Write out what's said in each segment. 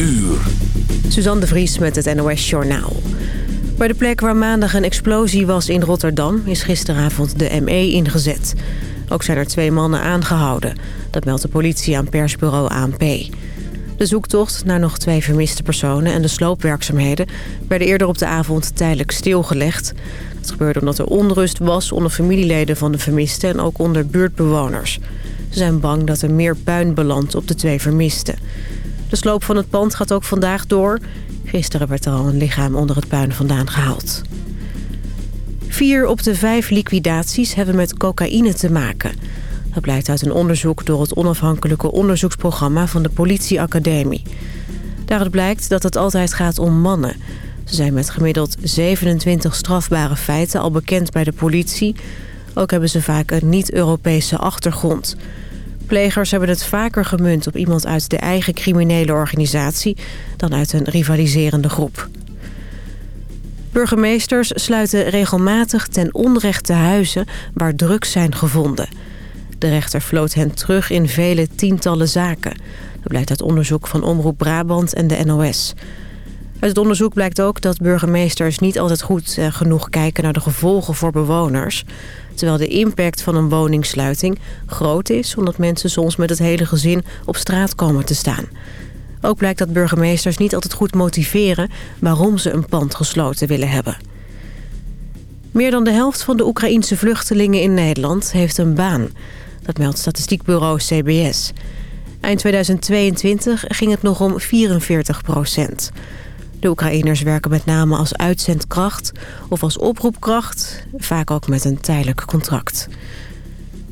uur. Suzanne de Vries met het NOS Journaal. Bij de plek waar maandag een explosie was in Rotterdam... is gisteravond de ME ingezet. Ook zijn er twee mannen aangehouden. Dat meldt de politie aan persbureau ANP. De zoektocht naar nog twee vermiste personen en de sloopwerkzaamheden... werden eerder op de avond tijdelijk stilgelegd. Dat gebeurde omdat er onrust was onder familieleden van de vermisten... en ook onder buurtbewoners. Ze zijn bang dat er meer puin belandt op de twee vermisten. De sloop van het pand gaat ook vandaag door. Gisteren werd er al een lichaam onder het puin vandaan gehaald. Vier op de vijf liquidaties hebben met cocaïne te maken. Dat blijkt uit een onderzoek door het onafhankelijke onderzoeksprogramma van de politieacademie. Daaruit blijkt dat het altijd gaat om mannen. Ze zijn met gemiddeld 27 strafbare feiten al bekend bij de politie. Ook hebben ze vaak een niet-Europese achtergrond. Plegers hebben het vaker gemunt op iemand uit de eigen criminele organisatie... dan uit een rivaliserende groep. Burgemeesters sluiten regelmatig ten onrechte huizen waar drugs zijn gevonden. De rechter floot hen terug in vele tientallen zaken. Dat blijkt uit onderzoek van Omroep Brabant en de NOS. Uit het onderzoek blijkt ook dat burgemeesters niet altijd goed eh, genoeg kijken naar de gevolgen voor bewoners. Terwijl de impact van een woningsluiting groot is... omdat mensen soms met het hele gezin op straat komen te staan. Ook blijkt dat burgemeesters niet altijd goed motiveren... waarom ze een pand gesloten willen hebben. Meer dan de helft van de Oekraïense vluchtelingen in Nederland heeft een baan. Dat meldt statistiekbureau CBS. Eind 2022 ging het nog om 44 procent. De Oekraïners werken met name als uitzendkracht of als oproepkracht, vaak ook met een tijdelijk contract.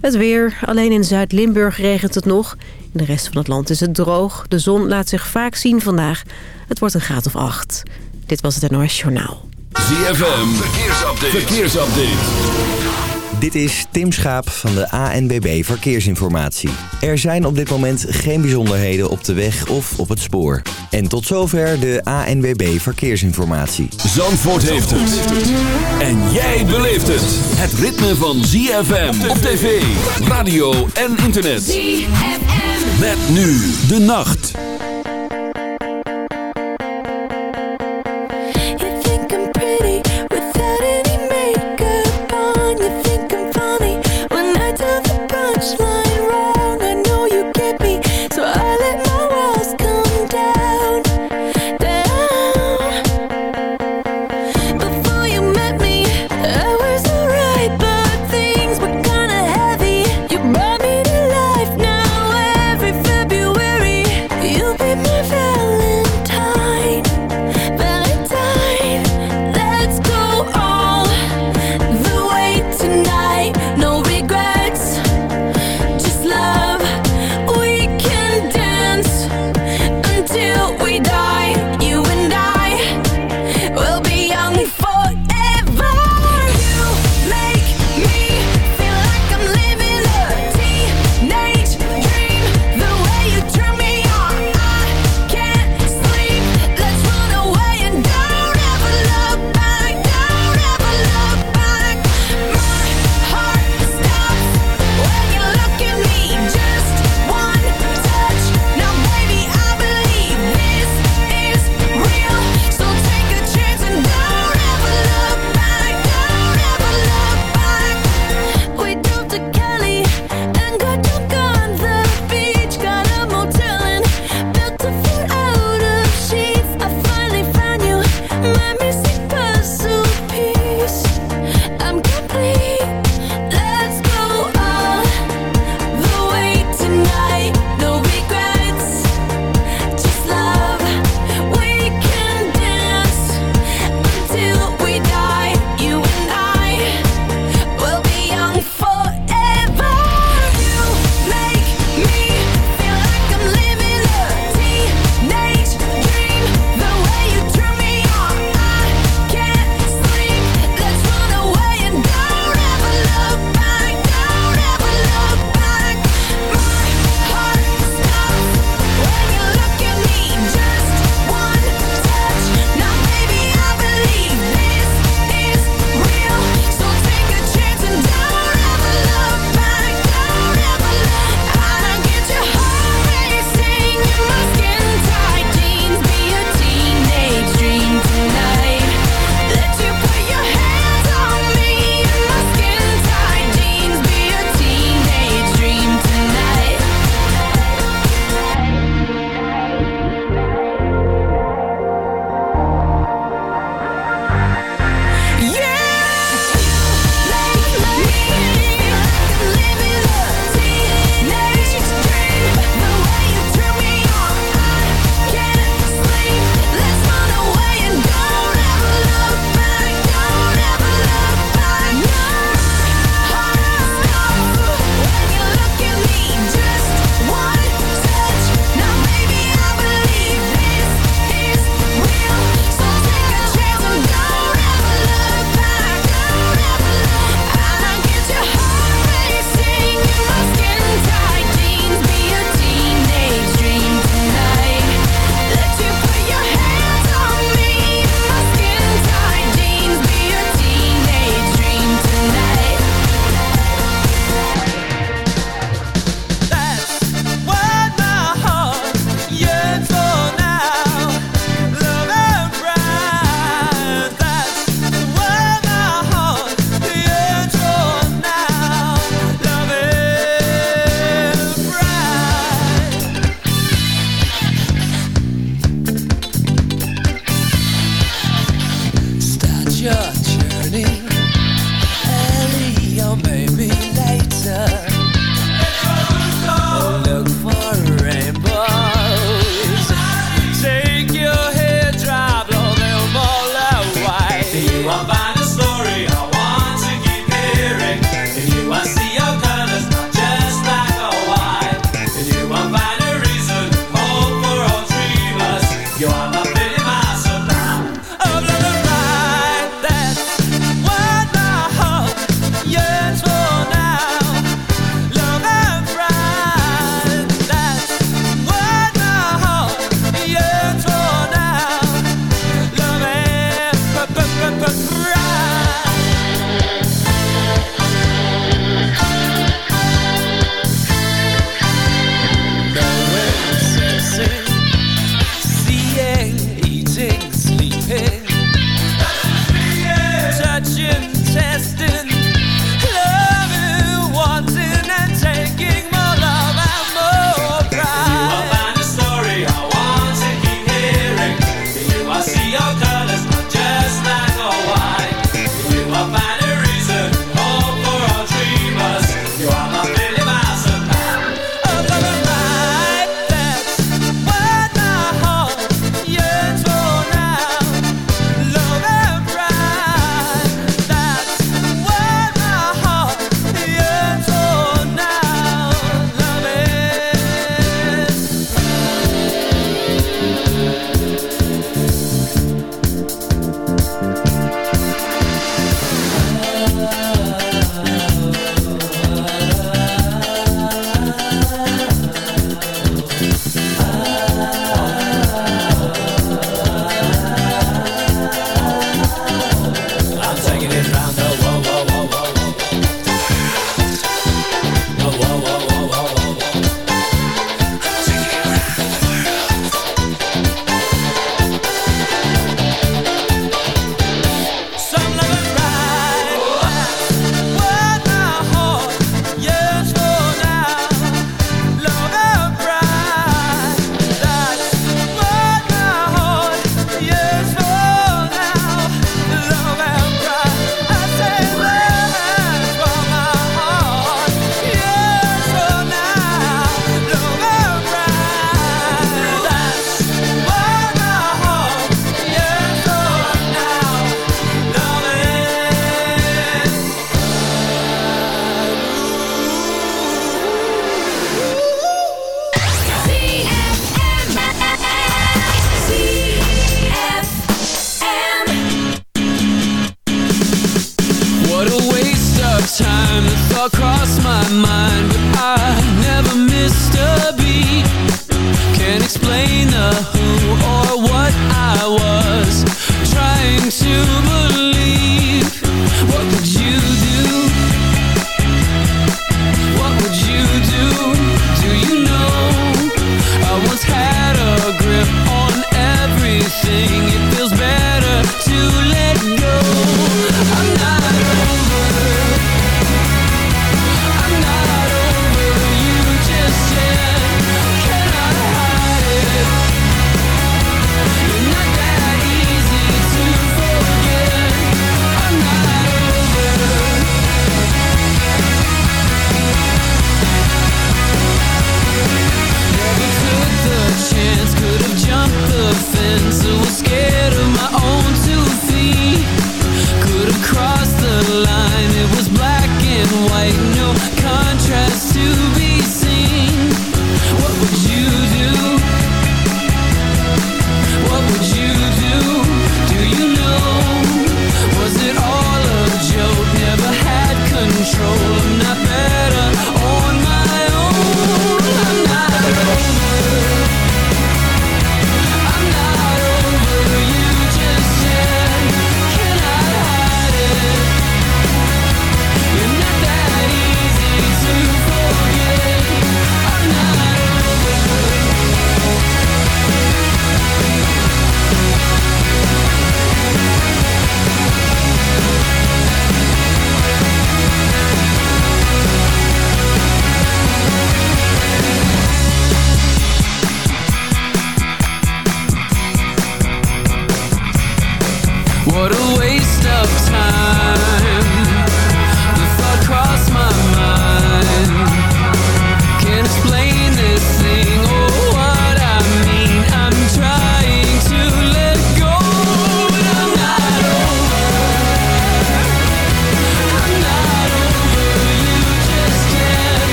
Het weer. Alleen in Zuid-Limburg regent het nog. In de rest van het land is het droog. De zon laat zich vaak zien vandaag. Het wordt een graad of acht. Dit was het NOS Journaal. ZFM, verkeersupdate. Dit is Tim Schaap van de ANBB Verkeersinformatie. Er zijn op dit moment geen bijzonderheden op de weg of op het spoor. En tot zover de ANBB Verkeersinformatie. Zandvoort heeft het. En jij beleeft het. Het ritme van ZFM op tv, radio en internet. ZFM. Met nu de nacht.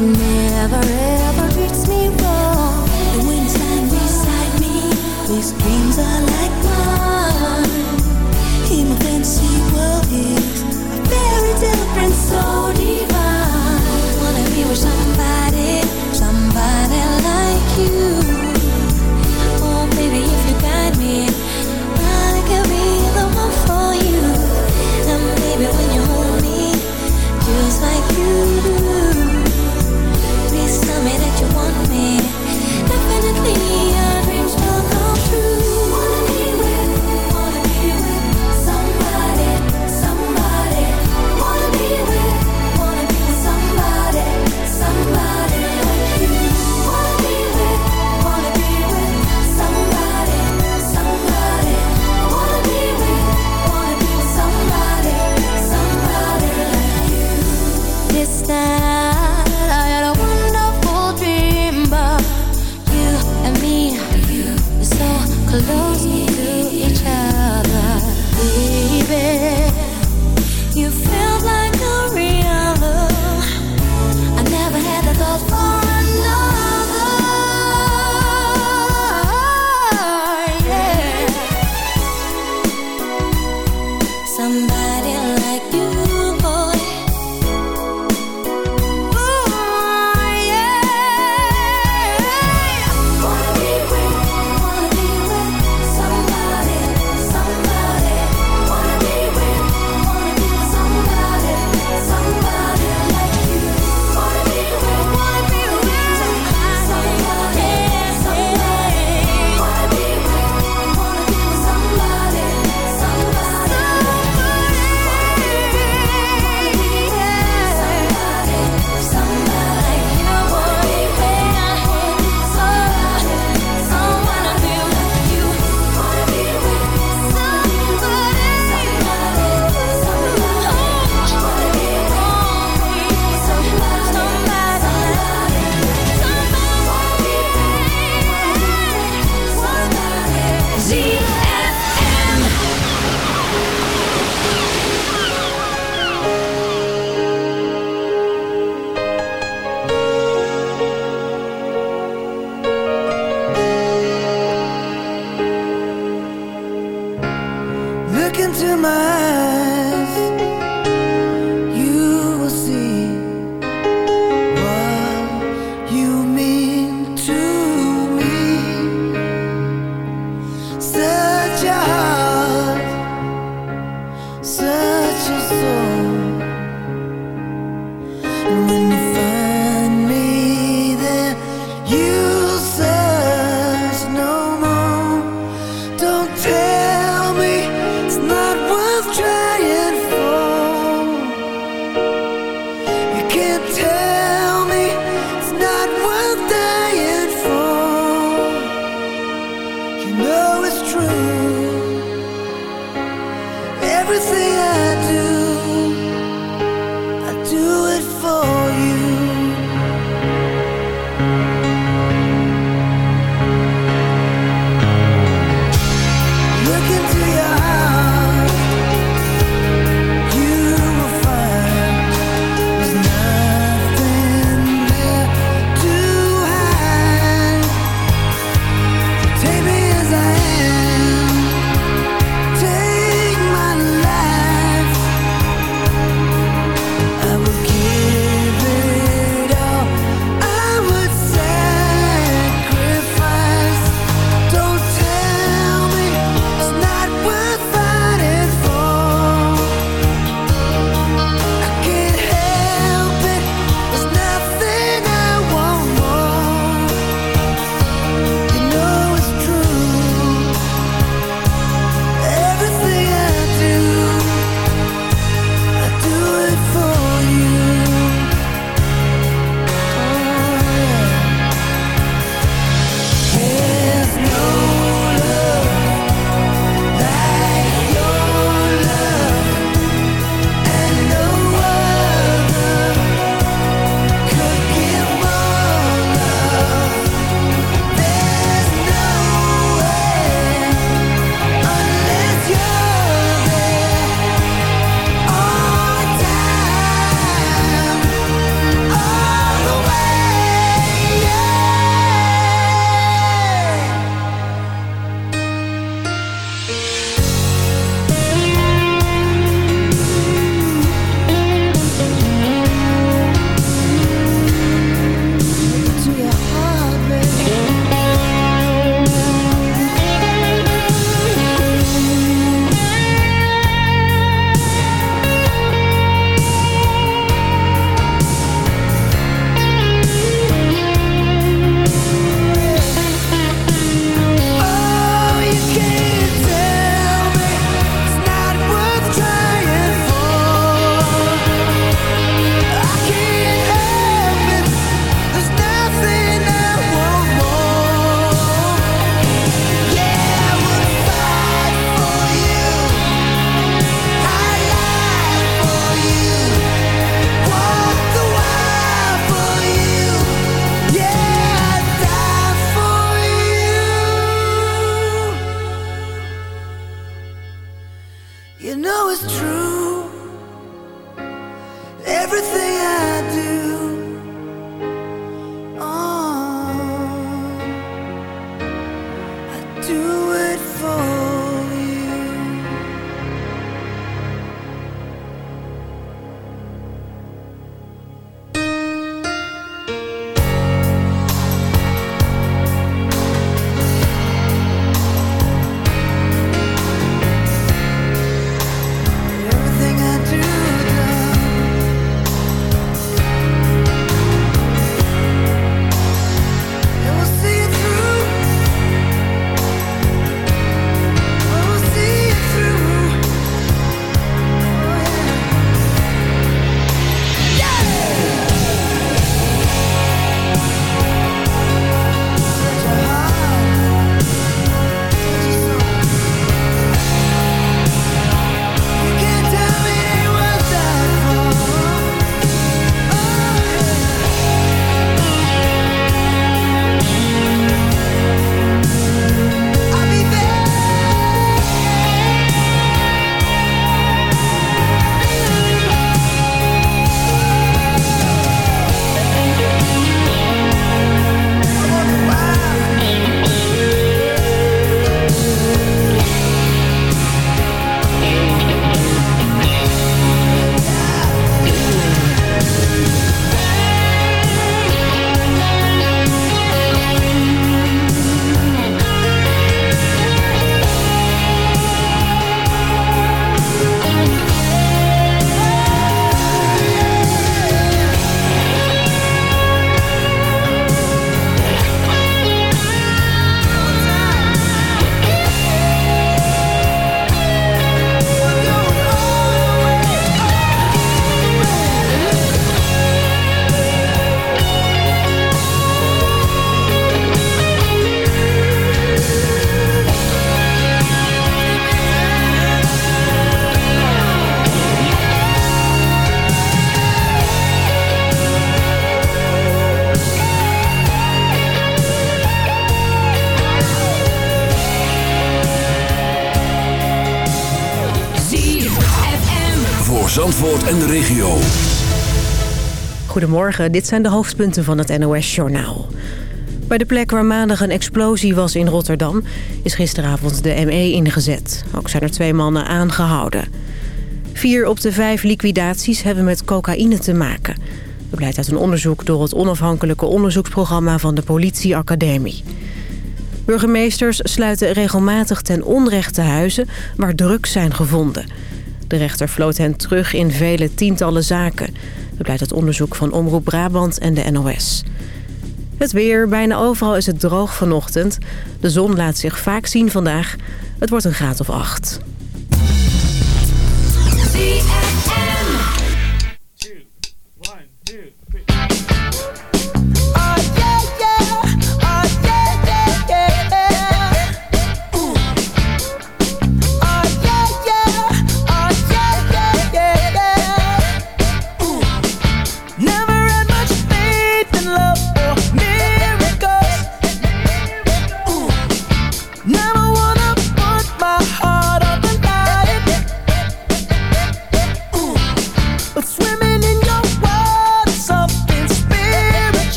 never ever treats me wrong. And when beside me, these dreams are like en de regio. Goedemorgen, dit zijn de hoofdpunten van het NOS-journaal. Bij de plek waar maandag een explosie was in Rotterdam... is gisteravond de ME ingezet. Ook zijn er twee mannen aangehouden. Vier op de vijf liquidaties hebben met cocaïne te maken. Dat blijkt uit een onderzoek door het onafhankelijke onderzoeksprogramma van de politieacademie. Burgemeesters sluiten regelmatig ten onrechte huizen waar drugs zijn gevonden... De rechter floot hen terug in vele tientallen zaken. Dat blijkt uit onderzoek van Omroep Brabant en de NOS. Het weer. Bijna overal is het droog vanochtend. De zon laat zich vaak zien vandaag. Het wordt een graad of acht.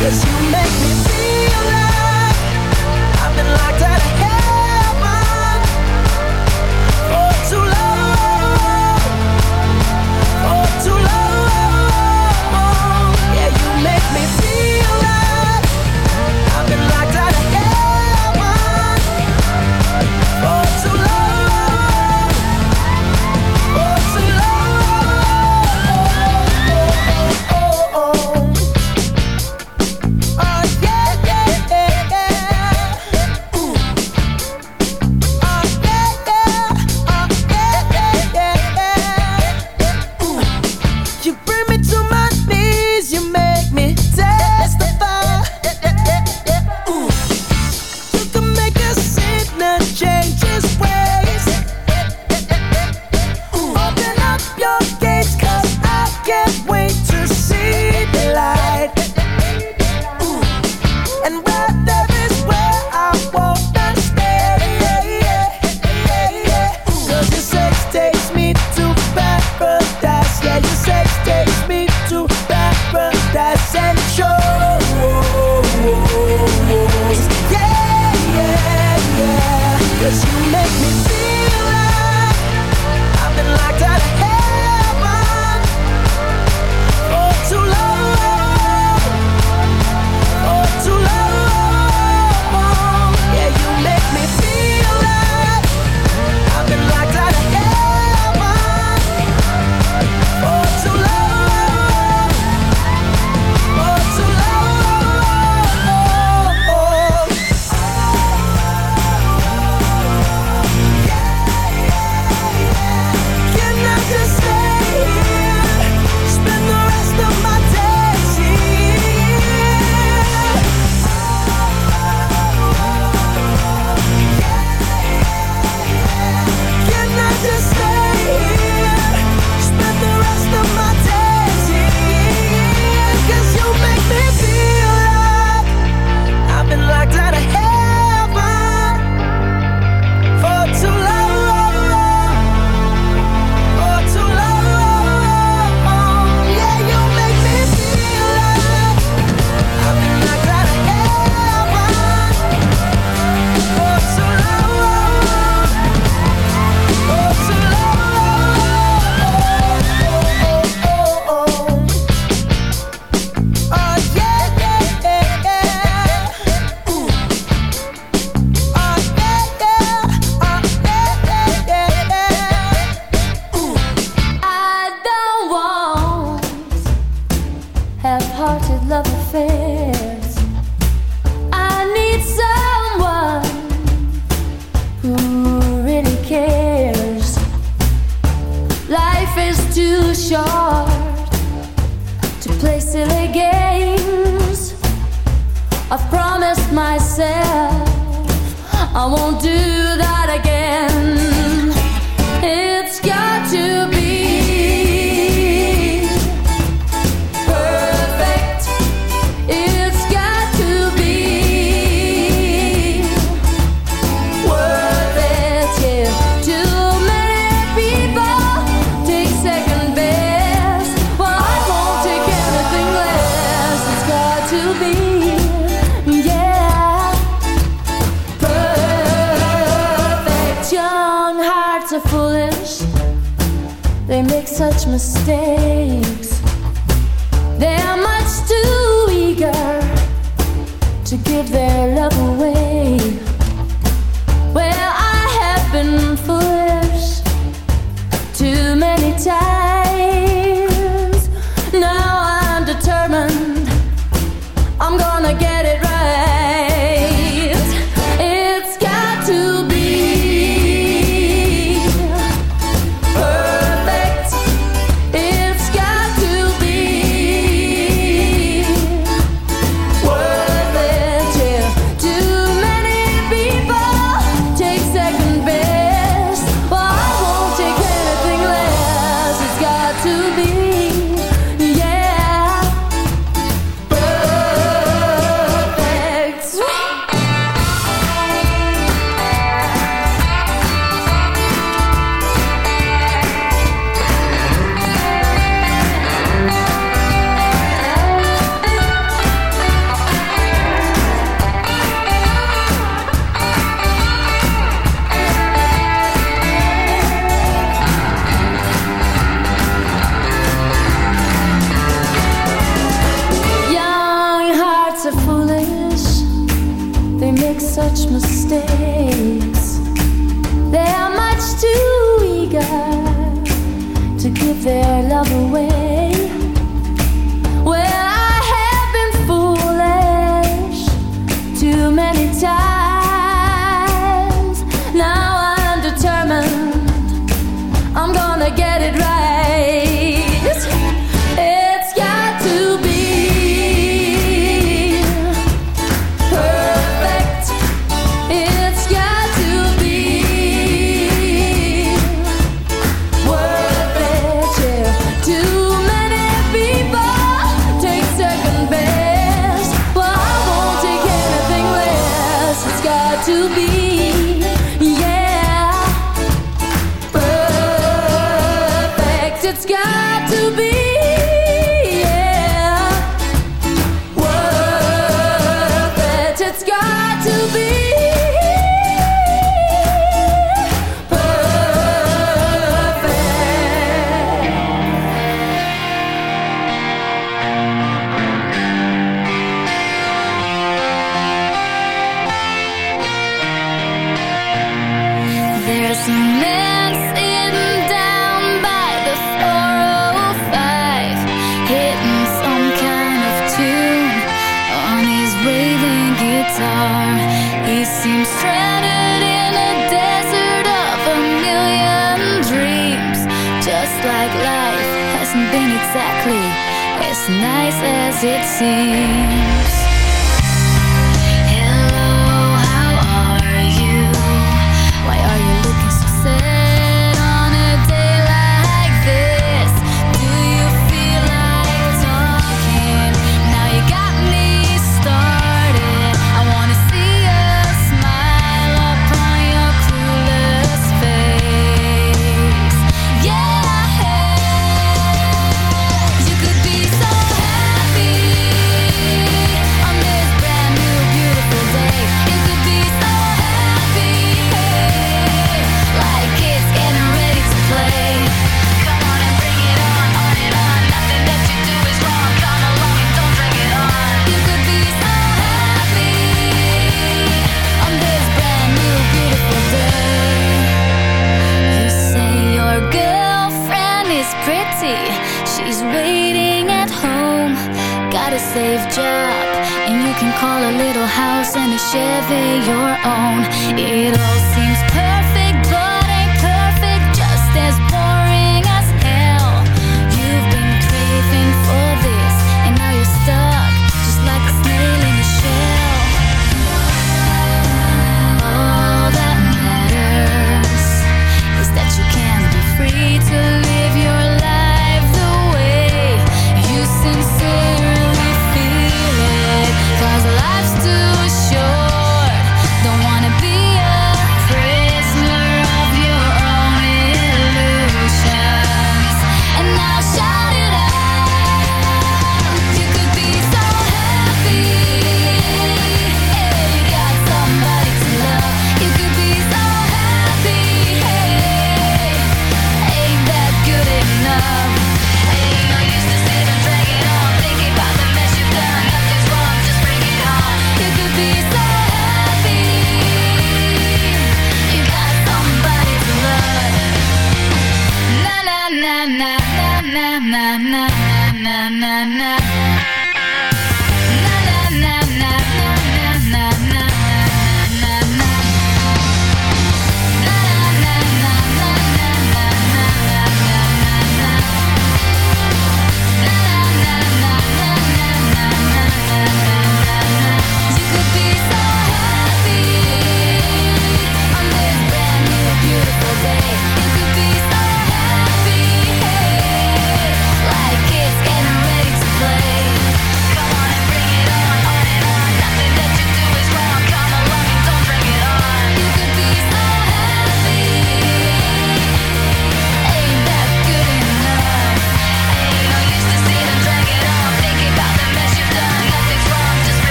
Cause you make me feel like I've been locked out such mistake it seems.